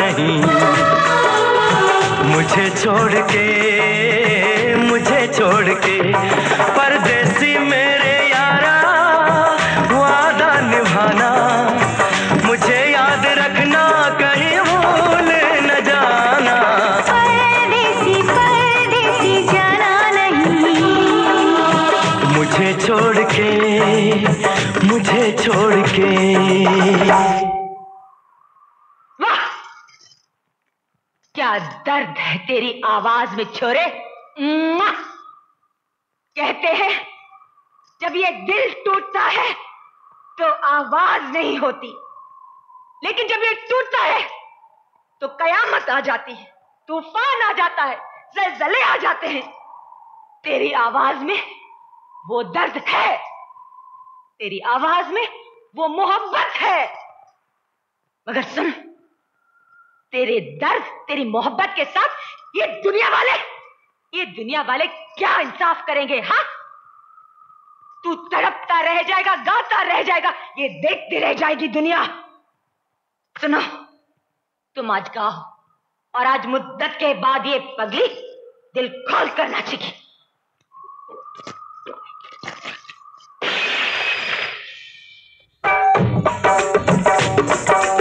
नहीं। मुझे छोड़ के मुझे छोड़ के परदेसी मेरे यारा वादा निभाना। मुझे याद रखना कहीं भूल न जाना। परदेसी परदेसी जाना नहीं। मुझे छोड़ के मुझे छोड़ के क्या दर्द है तेरी आवाज़ में, छोरे? कहते हैं, जब ये दिल टूटता है तो आवाज़ नहीं होती। लेकिन जब ये टूटता है तो कयामत आ जाती है, तूफ़ान आ जाता है, जलजले आ जाते हैं। तेरी आवाज़ में वो दर्द है। तेरी आवाज़ में वो मोहब्बत है। मगर सुन तेरे दर्द, तेरी मोहब्बत के साथ ये दुनिया वाले, ये दुनिया वाले क्या इंसाफ करेंगे हाँ? तू तड़पता रह जाएगा, गाता रह जाएगा, ये देखती रह जाएगी दुनिया। सुनो, तुम आज गाओ और आज मुद्दत के बाद ये पगली दिल खोल कर नाचेगी। परदेसी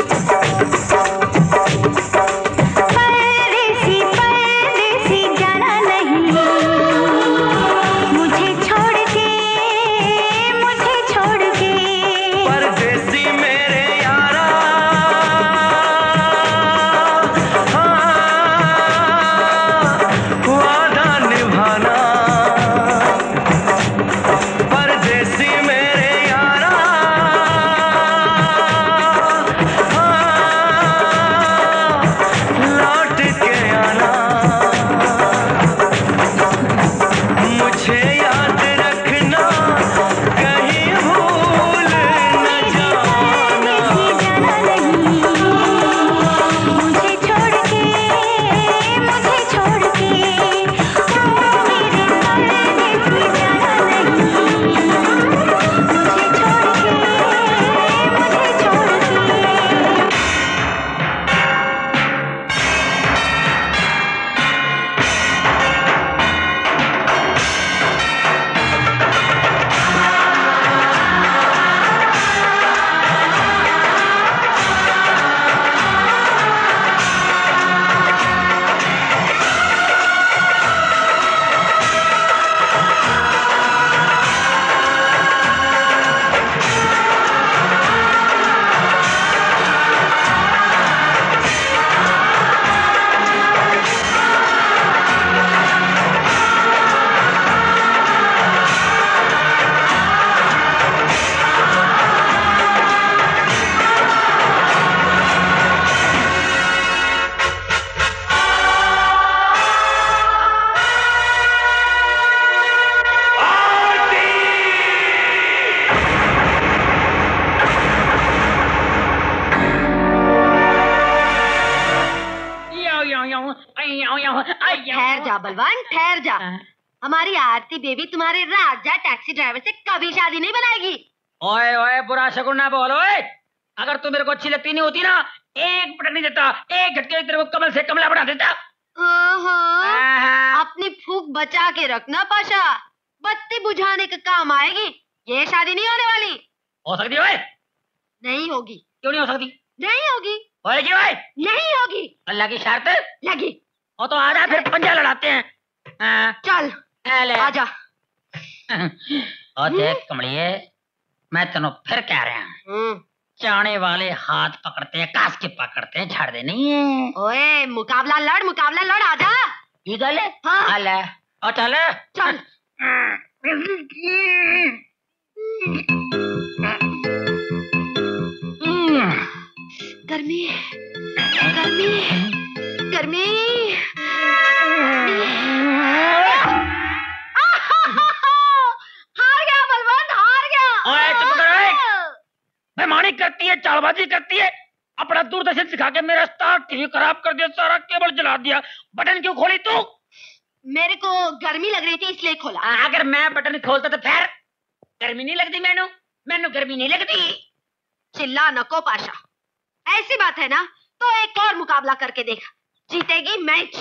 ठहर जा हमारी आरती बेबी तुम्हारे राजा टैक्सी ड्राइवर से कभी शादी नहीं बनाएगी। ओए ओए बुरा शकुन ना बोल ओए। अगर तू मेरे को अच्छी लगती नहीं होती ना एक पटक नहीं देता एक झटके में तेरे को कमल से कमला बना देता। हाँ, हाँ। आहा। अपनी फूक बचा के रखना पाशा बत्ती बुझाने का काम आएगी ये शादी नहीं होने वाली। हो सकती है ओए। नहीं होगी। क्यों नहीं हो सकती? नहीं होगी। होएगी ओए। नहीं होगी। अल्लाह की शर्त। लगी। हो तो आजा फिर पंजा लड़ाते हैं हाँ, चल आजा। और देख कमलिए मैं तेनों फिर कह रहा हूँ। हम्म, चाणे वाले हाथ पकड़ते हैं कास के पकड़ते हैं छाड़ दे नहीं है। ओए मुकाबला लड़ मुकाबला लड़ आजा। ये गल है। हाँ। हल है और चल। चल। गर्मी गर्मी गर्मी। है करती है। अपना दूरदर्शन सिखा के मेरा स्टार टीवी खराब कर दिया सारा केबल जला दिया। बटन क्यों खोली तू? मेरे को गर्मी लग रही थी इसलिए खोला। आ, अगर मैं बटन खोलता तो फिर गर्मी नहीं लगती मैनू। मैनू गर्मी नहीं लगती। चिल्ला नको पाशा। ऐसी बात है ना तो एक और मुकाबला करके देख। जीतेगी मैच।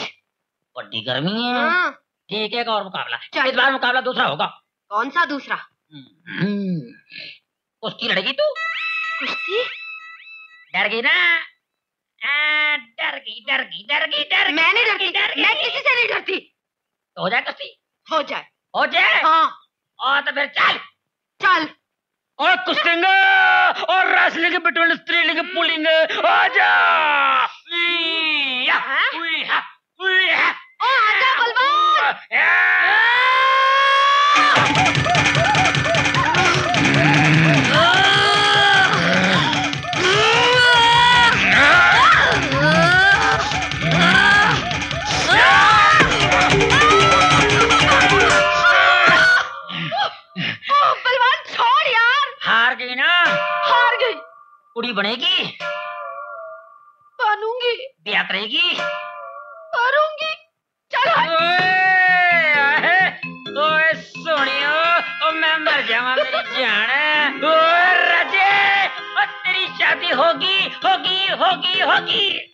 बड़ी गर्मी है। हाँ, ठीक है एक और मुकाबला इस बार मुकाबला दूसरा होगा। कौन सा दूसरा? हम्म, कुश्ती लड़ेगी तू? कुश्ती? डर गई ना? आ, डर गई डर गई डर गई डर मैं नहीं डरती डर मैं किसी से नहीं डरती। तो हो जाए कुश्ती हो जाए। हो जाए? हाँ। और तो फिर चल। चल। और कुश्तिंग और रेसलिंग बिटवीन स्त्रीलिंग पुलिंग आजा उइया, गई ना। हार गई। कुड़ी बनेगी। बनूँगी ब्याह करेगी। करूँगी चल ओए ओए सोनियो ओ मैं मर जावा मेरी जान। ओ रजे ओ तेरी शादी होगी होगी होगी होगी।